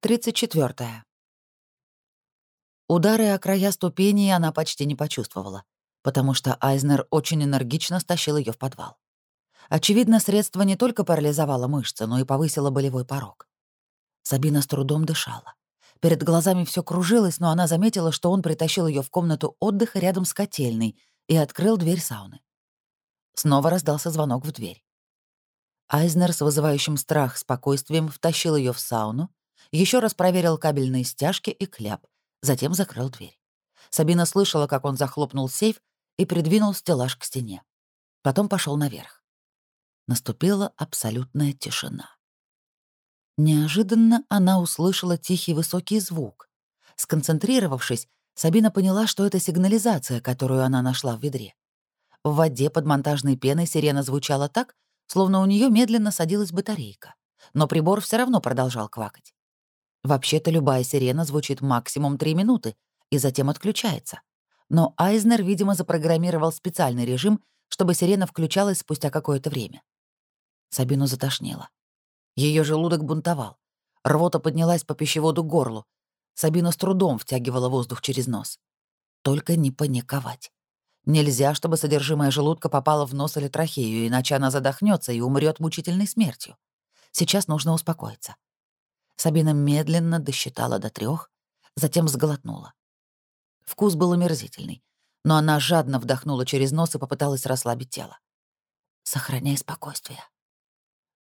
34. Удары о края ступеней она почти не почувствовала, потому что Айзнер очень энергично стащил ее в подвал. Очевидно, средство не только парализовало мышцы, но и повысило болевой порог. Сабина с трудом дышала. Перед глазами все кружилось, но она заметила, что он притащил ее в комнату отдыха рядом с котельной и открыл дверь сауны. Снова раздался звонок в дверь. Айзнер с вызывающим страх спокойствием втащил ее в сауну, еще раз проверил кабельные стяжки и кляп, затем закрыл дверь. Сабина слышала, как он захлопнул сейф и придвинул стеллаж к стене. Потом пошел наверх. Наступила абсолютная тишина. Неожиданно она услышала тихий высокий звук. Сконцентрировавшись, Сабина поняла, что это сигнализация, которую она нашла в ведре. В воде под монтажной пеной сирена звучала так, словно у нее медленно садилась батарейка. Но прибор все равно продолжал квакать. Вообще-то любая сирена звучит максимум 3 минуты и затем отключается. Но Айзнер, видимо, запрограммировал специальный режим, чтобы сирена включалась спустя какое-то время. Сабину затошнило. Ее желудок бунтовал. Рвота поднялась по пищеводу к горлу. Сабина с трудом втягивала воздух через нос. Только не паниковать. Нельзя, чтобы содержимое желудка попало в нос или трахею, иначе она задохнется и умрет мучительной смертью. Сейчас нужно успокоиться. Сабина медленно досчитала до трех, затем сглотнула. Вкус был омерзительный, но она жадно вдохнула через нос и попыталась расслабить тело. «Сохраняй спокойствие».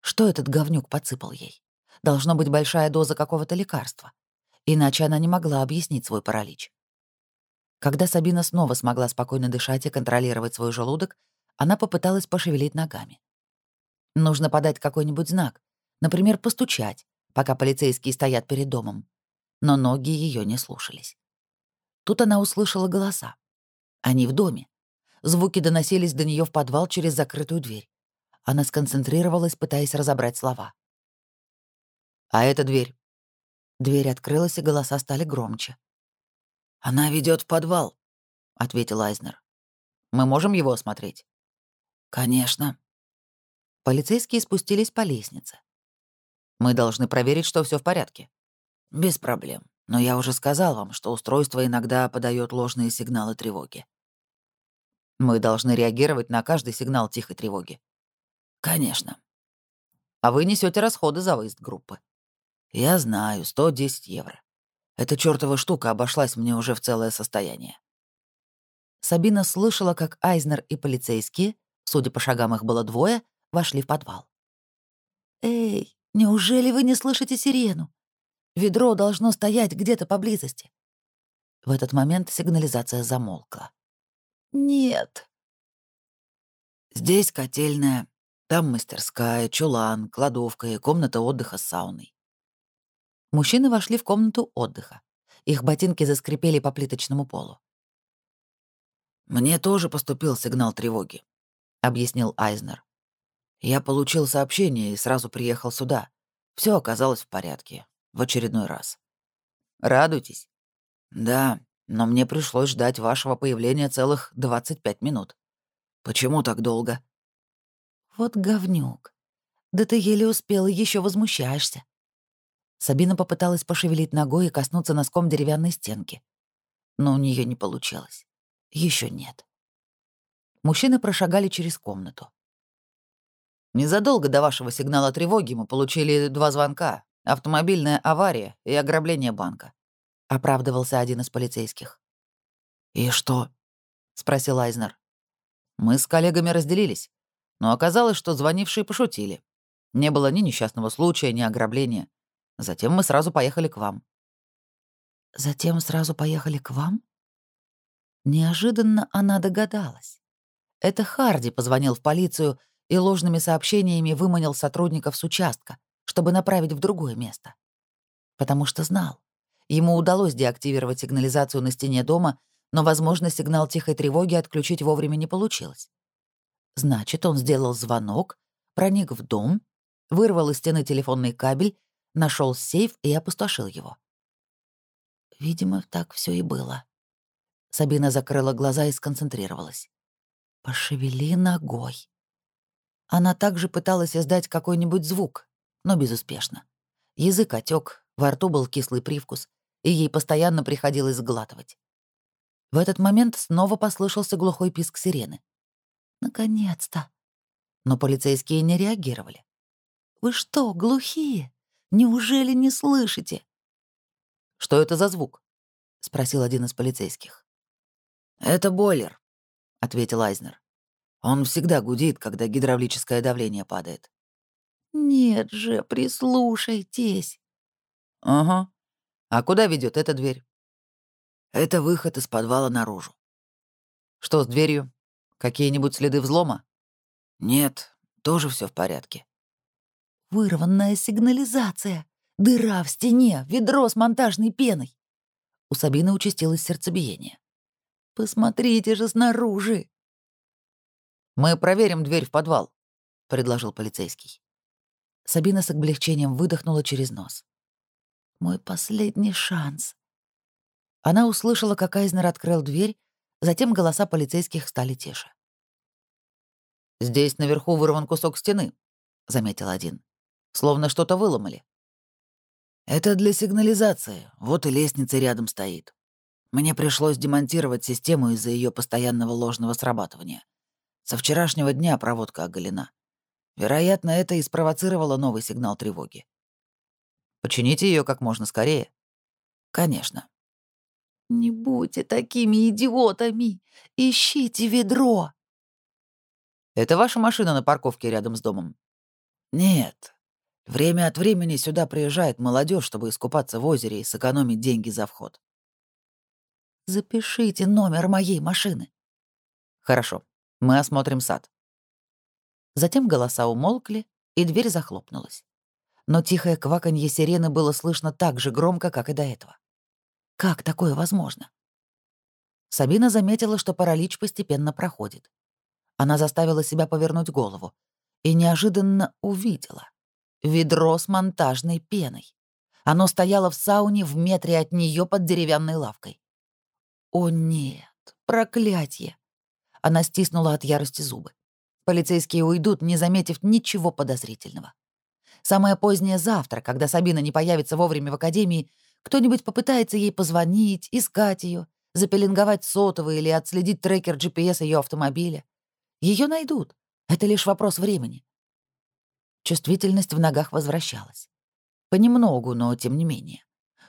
Что этот говнюк подсыпал ей? Должно быть большая доза какого-то лекарства. Иначе она не могла объяснить свой паралич. Когда Сабина снова смогла спокойно дышать и контролировать свой желудок, она попыталась пошевелить ногами. Нужно подать какой-нибудь знак, например, постучать, пока полицейские стоят перед домом. Но ноги ее не слушались. Тут она услышала голоса. Они в доме. Звуки доносились до нее в подвал через закрытую дверь. Она сконцентрировалась, пытаясь разобрать слова. «А эта дверь?» Дверь открылась, и голоса стали громче. «Она ведет в подвал», — ответил Айзнер. «Мы можем его осмотреть?» «Конечно». Полицейские спустились по лестнице. Мы должны проверить, что все в порядке. Без проблем. Но я уже сказал вам, что устройство иногда подает ложные сигналы тревоги. Мы должны реагировать на каждый сигнал тихой тревоги. Конечно. А вы несете расходы за выезд группы. Я знаю, 110 евро. Эта чёртова штука обошлась мне уже в целое состояние. Сабина слышала, как Айзнер и полицейские, судя по шагам их было двое, вошли в подвал. «Эй, Неужели вы не слышите сирену? Ведро должно стоять где-то поблизости. В этот момент сигнализация замолкла. Нет. Здесь котельная, там мастерская, чулан, кладовка и комната отдыха с сауной. Мужчины вошли в комнату отдыха. Их ботинки заскрипели по плиточному полу. «Мне тоже поступил сигнал тревоги», — объяснил Айзнер. Я получил сообщение и сразу приехал сюда. Все оказалось в порядке. В очередной раз. Радуйтесь. Да, но мне пришлось ждать вашего появления целых 25 минут. Почему так долго? Вот говнюк. Да ты еле успел и еще возмущаешься. Сабина попыталась пошевелить ногой и коснуться носком деревянной стенки. Но у нее не получилось. Еще нет. Мужчины прошагали через комнату. Незадолго до вашего сигнала тревоги мы получили два звонка. Автомобильная авария и ограбление банка. Оправдывался один из полицейских. «И что?» — спросил Айзнер. Мы с коллегами разделились, но оказалось, что звонившие пошутили. Не было ни несчастного случая, ни ограбления. Затем мы сразу поехали к вам. Затем сразу поехали к вам? Неожиданно она догадалась. Это Харди позвонил в полицию и ложными сообщениями выманил сотрудников с участка, чтобы направить в другое место. Потому что знал. Ему удалось деактивировать сигнализацию на стене дома, но, возможно, сигнал тихой тревоги отключить вовремя не получилось. Значит, он сделал звонок, проник в дом, вырвал из стены телефонный кабель, нашел сейф и опустошил его. Видимо, так все и было. Сабина закрыла глаза и сконцентрировалась. «Пошевели ногой», она также пыталась издать какой-нибудь звук, но безуспешно. Язык отек, Во рту был кислый привкус, и ей постоянно приходилось сглатывать. В этот момент снова послышался глухой писк сирены. «Наконец-то!» Но полицейские не реагировали. «Вы что, глухие? Неужели не слышите?» «Что это за звук?» — спросил один из полицейских. «Это бойлер», — ответил Айзнер. «Он всегда гудит, когда гидравлическое давление падает». «Нет же, прислушайтесь». «Ага. А куда ведет эта дверь?» «Это выход из подвала наружу». «Что с дверью? Какие-нибудь следы взлома?» «Нет, тоже все в порядке». «Вырванная сигнализация, дыра в стене, ведро с монтажной пеной». У Сабины участилось сердцебиение. «Посмотрите же снаружи!» «Мы проверим дверь в подвал», — предложил полицейский. Сабина с облегчением выдохнула через нос. «Мой последний шанс». Она услышала, как Айзнер открыл дверь, затем голоса полицейских стали тише. «Здесь наверху вырван кусок стены», — заметил один. «Словно что-то выломали». «Это для сигнализации. Вот и лестница рядом стоит. Мне пришлось демонтировать систему из-за ее постоянного ложного срабатывания. Со вчерашнего дня проводка оголена. Вероятно, это и спровоцировало новый сигнал тревоги. Почините ее как можно скорее. Конечно. Не будьте такими идиотами. Ищите ведро. Это ваша машина на парковке рядом с домом? Нет. Время от времени сюда приезжает молодежь, чтобы искупаться в озере и сэкономить деньги за вход. Запишите номер моей машины. Хорошо. Мы осмотрим сад. Затем голоса умолкли, и дверь захлопнулась. Но тихое кваканье сирены было слышно так же громко, как и до этого. Как такое возможно? Сабина заметила, что паралич постепенно проходит. Она заставила себя повернуть голову и неожиданно увидела ведро с монтажной пеной. Оно стояло в сауне в метре от нее под деревянной лавкой. О нет, проклятие! Она стиснула от ярости зубы. Полицейские уйдут, не заметив ничего подозрительного. Самое позднее завтра, когда Сабина не появится вовремя в академии, кто-нибудь попытается ей позвонить, искать ее, запеленговать сотовый или отследить трекер GPS ее автомобиля. Ее найдут. Это лишь вопрос времени. Чувствительность в ногах возвращалась. Понемногу, но тем не менее.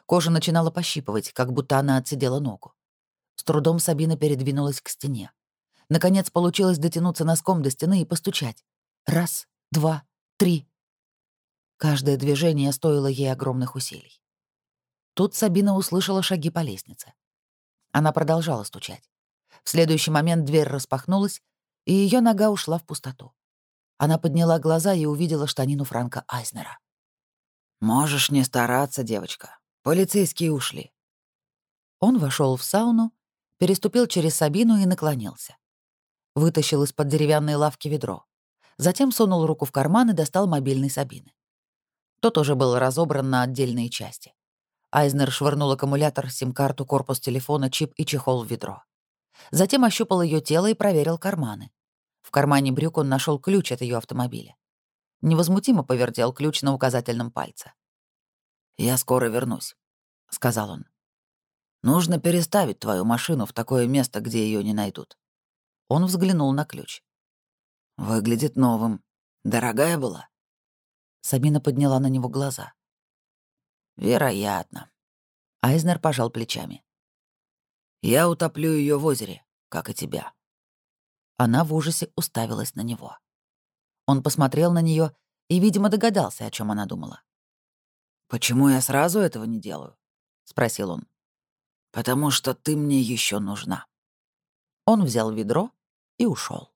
Кожа начинала пощипывать, как будто она отсидела ногу. С трудом Сабина передвинулась к стене. Наконец получилось дотянуться носком до стены и постучать. Раз, два, три. Каждое движение стоило ей огромных усилий. Тут Сабина услышала шаги по лестнице. Она продолжала стучать. В следующий момент дверь распахнулась, и ее нога ушла в пустоту. Она подняла глаза и увидела штанину Франка Айзнера. «Можешь не стараться, девочка. Полицейские ушли». Он вошел в сауну, переступил через Сабину и наклонился. Вытащил из-под деревянной лавки ведро. Затем сунул руку в карман и достал мобильный Сабины. Тот уже был разобран на отдельные части. Айзнер швырнул аккумулятор, сим-карту, корпус телефона, чип и чехол в ведро. Затем ощупал ее тело и проверил карманы. В кармане брюк он нашел ключ от ее автомобиля. Невозмутимо повертел ключ на указательном пальце. «Я скоро вернусь», — сказал он. «Нужно переставить твою машину в такое место, где ее не найдут». Он взглянул на ключ. «Выглядит новым. Дорогая была?» Сабина подняла на него глаза. «Вероятно». Айзнер пожал плечами. Я утоплю ее в озере, как и тебя». Она в ужасе уставилась на него. Он посмотрел на нее и, видимо, догадался, о чем она думала. «Почему я сразу этого не делаю?» — спросил он. «Потому что ты мне еще нужна». Он взял ведро и ушел.